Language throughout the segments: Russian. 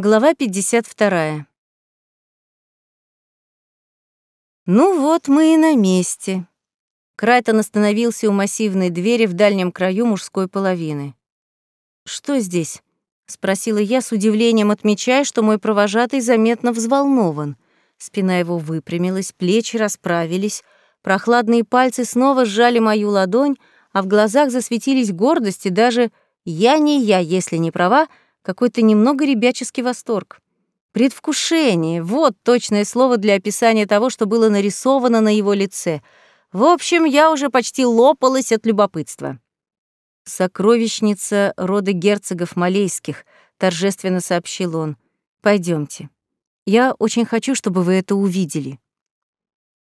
Глава 52. Ну вот мы и на месте. Крайтон остановился у массивной двери в дальнем краю мужской половины. «Что здесь?» — спросила я с удивлением, отмечая, что мой провожатый заметно взволнован. Спина его выпрямилась, плечи расправились, прохладные пальцы снова сжали мою ладонь, а в глазах засветились гордость и даже «я не я, если не права», какой-то немного ребяческий восторг. Предвкушение — вот точное слово для описания того, что было нарисовано на его лице. В общем, я уже почти лопалась от любопытства. «Сокровищница рода герцогов Малейских», — торжественно сообщил он. Пойдемте. Я очень хочу, чтобы вы это увидели».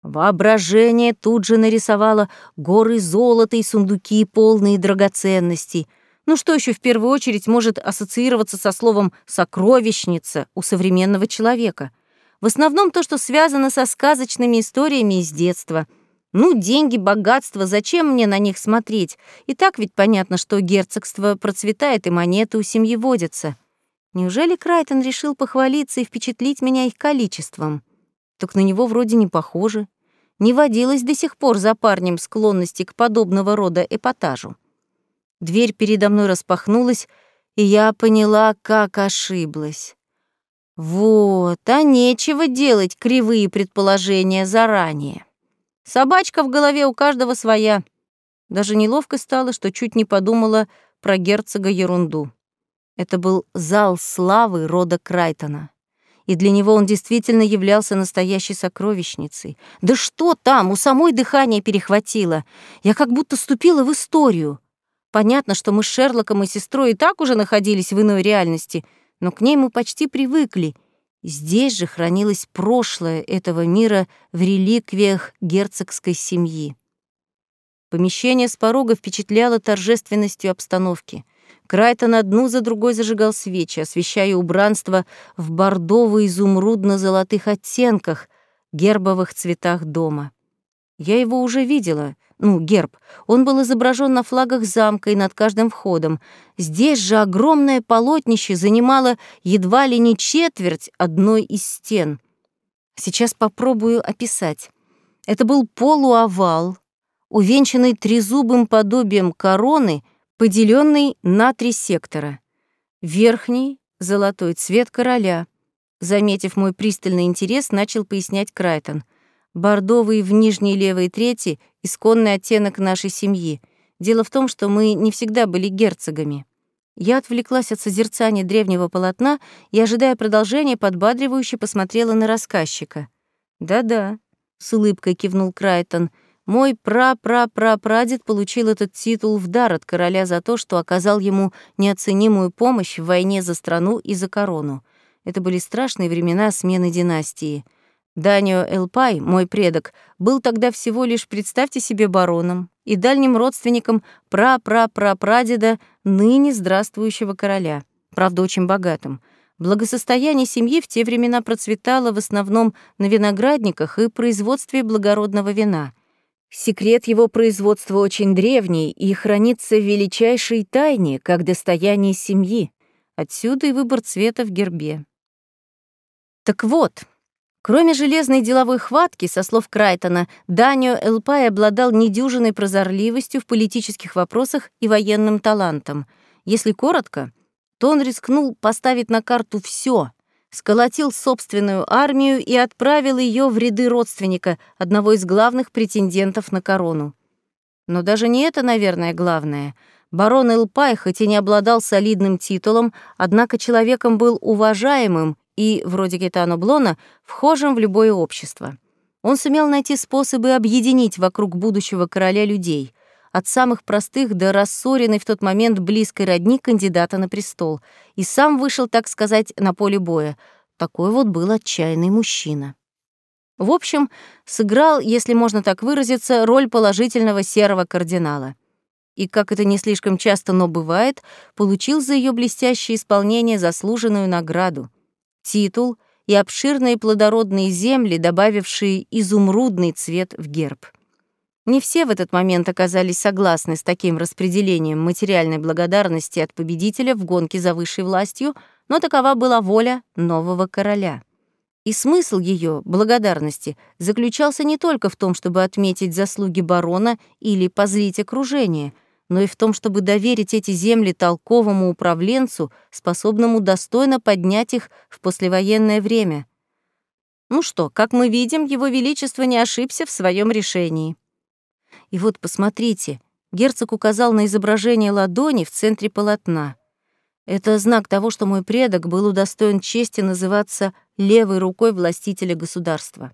Воображение тут же нарисовало горы золота и сундуки, полные драгоценностей — ну что еще в первую очередь может ассоциироваться со словом «сокровищница» у современного человека? В основном то, что связано со сказочными историями из детства. Ну, деньги, богатство, зачем мне на них смотреть? И так ведь понятно, что герцогство процветает и монеты у семьи водятся. Неужели Крайтон решил похвалиться и впечатлить меня их количеством? Так на него вроде не похоже. Не водилось до сих пор за парнем склонности к подобного рода эпатажу. Дверь передо мной распахнулась, и я поняла, как ошиблась. Вот, а нечего делать кривые предположения заранее. Собачка в голове у каждого своя. Даже неловко стало, что чуть не подумала про герцога ерунду. Это был зал славы рода Крайтона. И для него он действительно являлся настоящей сокровищницей. Да что там, у самой дыхание перехватило. Я как будто ступила в историю. Понятно, что мы с Шерлоком и сестрой и так уже находились в иной реальности, но к ней мы почти привыкли. Здесь же хранилось прошлое этого мира в реликвиях герцогской семьи. Помещение с порога впечатляло торжественностью обстановки. Крайтон одну за другой зажигал свечи, освещая убранство в бордово-изумрудно-золотых оттенках, гербовых цветах дома. Я его уже видела — ну, герб, он был изображен на флагах замка и над каждым входом. Здесь же огромное полотнище занимало едва ли не четверть одной из стен. Сейчас попробую описать. Это был полуовал, увенчанный трезубым подобием короны, поделенный на три сектора. Верхний — золотой цвет короля. Заметив мой пристальный интерес, начал пояснять Крайтон — Бордовый в нижней левой трети — исконный оттенок нашей семьи. Дело в том, что мы не всегда были герцогами. Я отвлеклась от созерцания древнего полотна и, ожидая продолжения, подбадривающе посмотрела на рассказчика. «Да-да», — с улыбкой кивнул Крайтон, — «мой пра-пра-пра-прадед получил этот титул в дар от короля за то, что оказал ему неоценимую помощь в войне за страну и за корону. Это были страшные времена смены династии. Данио Элпай, мой предок, был тогда всего лишь, представьте себе, бароном и дальним родственником пра-пра-пра-прадеда ныне здравствующего короля, правда, очень богатым. Благосостояние семьи в те времена процветало в основном на виноградниках и производстве благородного вина. Секрет его производства очень древний и хранится в величайшей тайне, как достояние семьи. Отсюда и выбор цвета в гербе. Так вот, Кроме железной деловой хватки, со слов Крайтона, Данио Элпай обладал недюжиной прозорливостью в политических вопросах и военным талантом. Если коротко, то он рискнул поставить на карту все, сколотил собственную армию и отправил ее в ряды родственника, одного из главных претендентов на корону. Но даже не это, наверное, главное. Барон Элпай, хоть и не обладал солидным титулом, однако человеком был уважаемым и, вроде Гетано Блона, вхожим в любое общество. Он сумел найти способы объединить вокруг будущего короля людей, от самых простых до рассоренной в тот момент близкой родни кандидата на престол, и сам вышел, так сказать, на поле боя. Такой вот был отчаянный мужчина. В общем, сыграл, если можно так выразиться, роль положительного серого кардинала. И, как это не слишком часто, но бывает, получил за ее блестящее исполнение заслуженную награду титул и обширные плодородные земли, добавившие изумрудный цвет в герб. Не все в этот момент оказались согласны с таким распределением материальной благодарности от победителя в гонке за высшей властью, но такова была воля нового короля. И смысл ее благодарности заключался не только в том, чтобы отметить заслуги барона или позлить окружение, но и в том, чтобы доверить эти земли толковому управленцу, способному достойно поднять их в послевоенное время. Ну что, как мы видим, его величество не ошибся в своем решении. И вот посмотрите, герцог указал на изображение ладони в центре полотна. Это знак того, что мой предок был удостоен чести называться левой рукой властителя государства.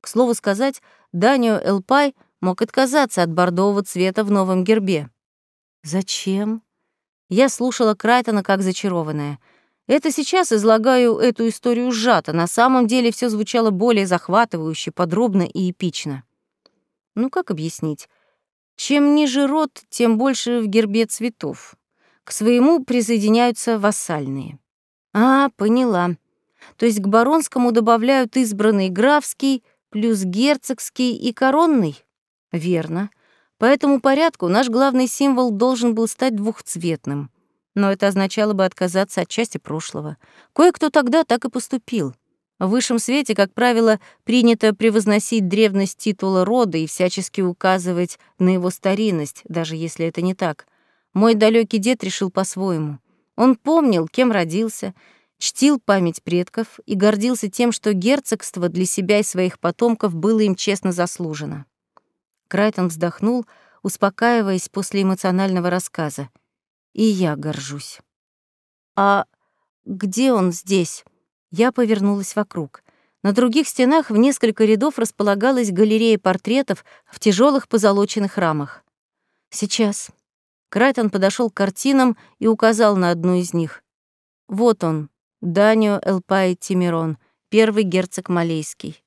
К слову сказать, Данио Элпай мог отказаться от бордового цвета в новом гербе. Зачем? Я слушала Крайтона как зачарованная. Это сейчас излагаю эту историю сжато, на самом деле все звучало более захватывающе, подробно и эпично. Ну как объяснить? Чем ниже род, тем больше в гербе цветов. К своему присоединяются вассальные. А, поняла. То есть к баронскому добавляют избранный графский, плюс герцогский и коронный? Верно. По этому порядку наш главный символ должен был стать двухцветным. Но это означало бы отказаться от части прошлого. Кое-кто тогда так и поступил. В высшем свете, как правило, принято превозносить древность титула рода и всячески указывать на его старинность, даже если это не так. Мой далекий дед решил по-своему. Он помнил, кем родился, чтил память предков и гордился тем, что герцогство для себя и своих потомков было им честно заслужено. Крайтон вздохнул, успокаиваясь после эмоционального рассказа. «И я горжусь». «А где он здесь?» Я повернулась вокруг. На других стенах в несколько рядов располагалась галерея портретов в тяжелых позолоченных рамах. Сейчас. Крайтон подошел к картинам и указал на одну из них. Вот он, Данио Элпай Тимирон, первый герцог Малейский.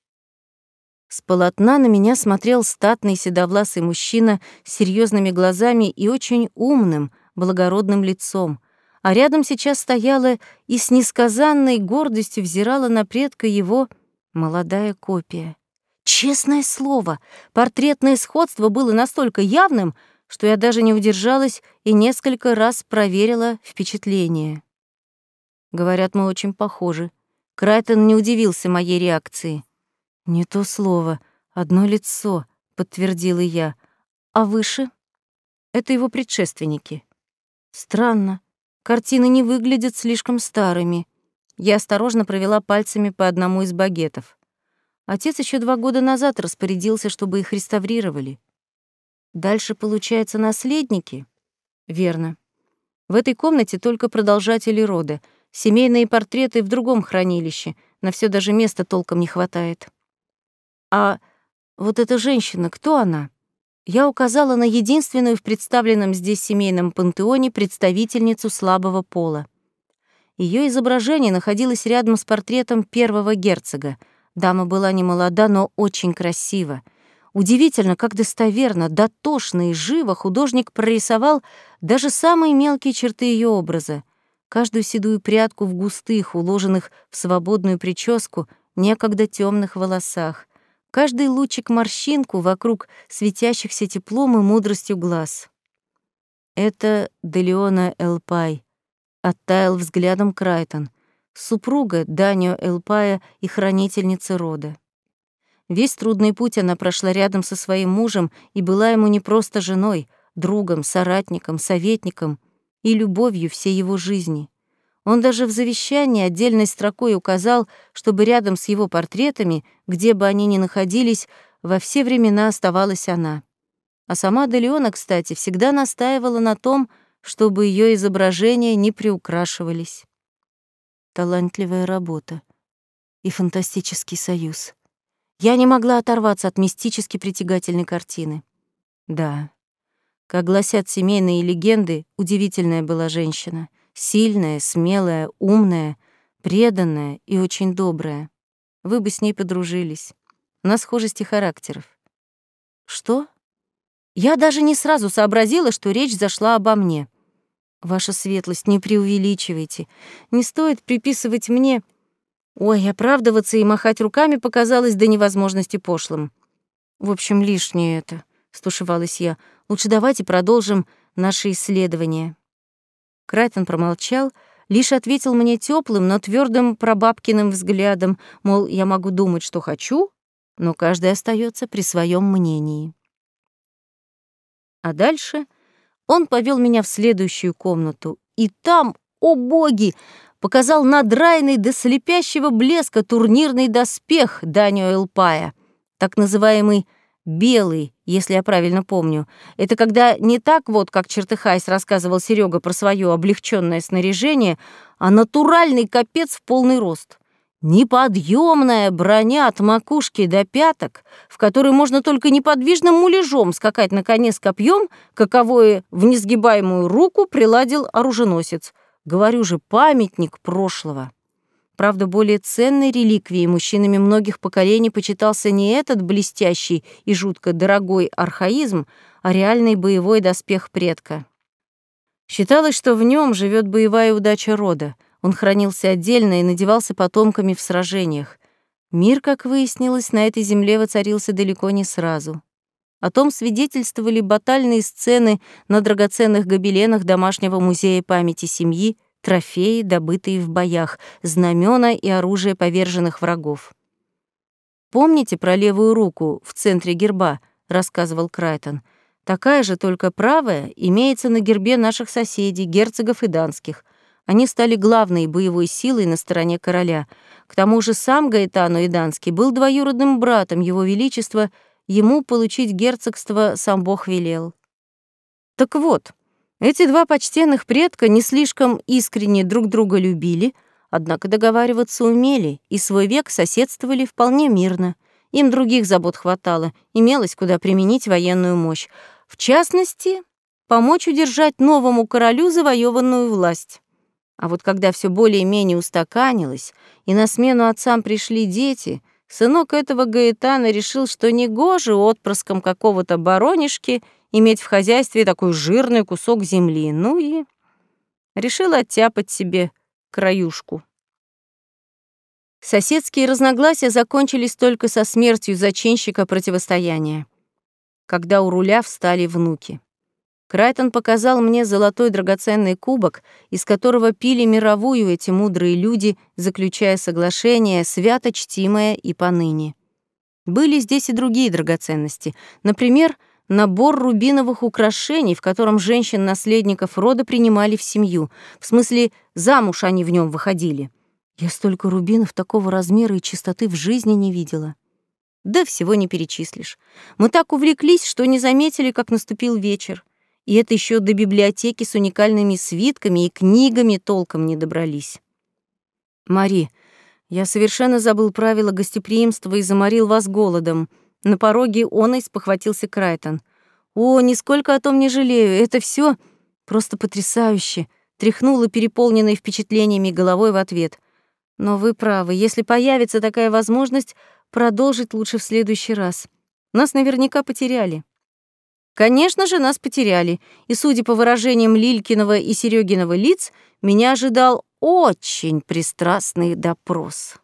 С полотна на меня смотрел статный седовласый мужчина с серьезными глазами и очень умным, благородным лицом, а рядом сейчас стояла и с несказанной гордостью взирала на предка его молодая копия. Честное слово, портретное сходство было настолько явным, что я даже не удержалась и несколько раз проверила впечатление. Говорят, мы очень похожи. Крайтон не удивился моей реакции. «Не то слово, одно лицо», — подтвердила я. «А выше?» «Это его предшественники». «Странно. Картины не выглядят слишком старыми. Я осторожно провела пальцами по одному из багетов. Отец еще два года назад распорядился, чтобы их реставрировали. Дальше, получается, наследники? Верно. В этой комнате только продолжатели рода. Семейные портреты в другом хранилище. На все даже места толком не хватает. А вот эта женщина, кто она? я указала на единственную в представленном здесь семейном пантеоне представительницу слабого пола. Ее изображение находилось рядом с портретом первого герцога. Дама была не молода, но очень красива. Удивительно, как достоверно, дотошно и живо художник прорисовал даже самые мелкие черты ее образа. Каждую седую прядку в густых, уложенных в свободную прическу, некогда темных волосах — каждый лучик морщинку вокруг светящихся теплом и мудростью глаз. Это Делеона Элпай, оттаял взглядом Крайтон, супруга Данио Элпая и хранительница рода. Весь трудный путь она прошла рядом со своим мужем и была ему не просто женой, другом, соратником, советником и любовью всей его жизни. Он даже в завещании отдельной строкой указал, чтобы рядом с его портретами, где бы они ни находились, во все времена оставалась она. А сама Делеона, кстати, всегда настаивала на том, чтобы ее изображения не приукрашивались. Талантливая работа и фантастический союз. Я не могла оторваться от мистически притягательной картины. Да, как гласят семейные легенды, удивительная была женщина — Сильная, смелая, умная, преданная и очень добрая. Вы бы с ней подружились. На схожести характеров. Что? Я даже не сразу сообразила, что речь зашла обо мне. Ваша светлость, не преувеличивайте. Не стоит приписывать мне... Ой, оправдываться и махать руками показалось до невозможности пошлым. В общем, лишнее это. стушевалась я. «Лучше давайте продолжим наши исследования». Крайтон промолчал, лишь ответил мне теплым, но твердым прабабкиным взглядом, мол, я могу думать, что хочу, но каждый остается при своем мнении. А дальше он повел меня в следующую комнату, и там, о боги, показал надрайный до слепящего блеска турнирный доспех Данио Элпая, так называемый белый, если я правильно помню. Это когда не так вот, как чертыхаясь рассказывал Серега про свое облегченное снаряжение, а натуральный капец в полный рост. Неподъемная броня от макушки до пяток, в которой можно только неподвижным муляжом скакать на коне с копьем, каковое в несгибаемую руку приладил оруженосец. Говорю же, памятник прошлого. Правда, более ценной реликвией мужчинами многих поколений почитался не этот блестящий и жутко дорогой архаизм, а реальный боевой доспех предка. Считалось, что в нем живет боевая удача рода. Он хранился отдельно и надевался потомками в сражениях. Мир, как выяснилось, на этой земле воцарился далеко не сразу. О том свидетельствовали батальные сцены на драгоценных гобеленах домашнего музея памяти семьи, трофеи, добытые в боях, знамена и оружие поверженных врагов. «Помните про левую руку в центре герба?» — рассказывал Крайтон. «Такая же, только правая, имеется на гербе наших соседей, герцогов и данских. Они стали главной боевой силой на стороне короля. К тому же сам Гаэтану Иданский был двоюродным братом Его Величества, ему получить герцогство сам Бог велел. Так вот, эти два почтенных предка не слишком искренне друг друга любили, однако договариваться умели и свой век соседствовали вполне мирно. Им других забот хватало, имелось куда применить военную мощь. В частности, помочь удержать новому королю завоеванную власть. А вот когда все более-менее устаканилось, и на смену отцам пришли дети, сынок этого Гаэтана решил, что негоже отпрыском какого-то баронишки — иметь в хозяйстве такой жирный кусок земли. Ну и решил оттяпать себе краюшку. Соседские разногласия закончились только со смертью зачинщика противостояния, когда у руля встали внуки. Крайтон показал мне золотой драгоценный кубок, из которого пили мировую эти мудрые люди, заключая соглашение, свято чтимое и поныне. Были здесь и другие драгоценности. Например, набор рубиновых украшений, в котором женщин-наследников рода принимали в семью. В смысле, замуж они в нем выходили. Я столько рубинов такого размера и чистоты в жизни не видела. Да всего не перечислишь. Мы так увлеклись, что не заметили, как наступил вечер. И это еще до библиотеки с уникальными свитками и книгами толком не добрались. Мари, я совершенно забыл правила гостеприимства и заморил вас голодом — на пороге он и спохватился Крайтон. «О, нисколько о том не жалею, это все просто потрясающе!» Тряхнула переполненной впечатлениями головой в ответ. «Но вы правы, если появится такая возможность, продолжить лучше в следующий раз. Нас наверняка потеряли». Конечно же, нас потеряли, и, судя по выражениям Лилькиного и Серегиного лиц, меня ожидал очень пристрастный допрос.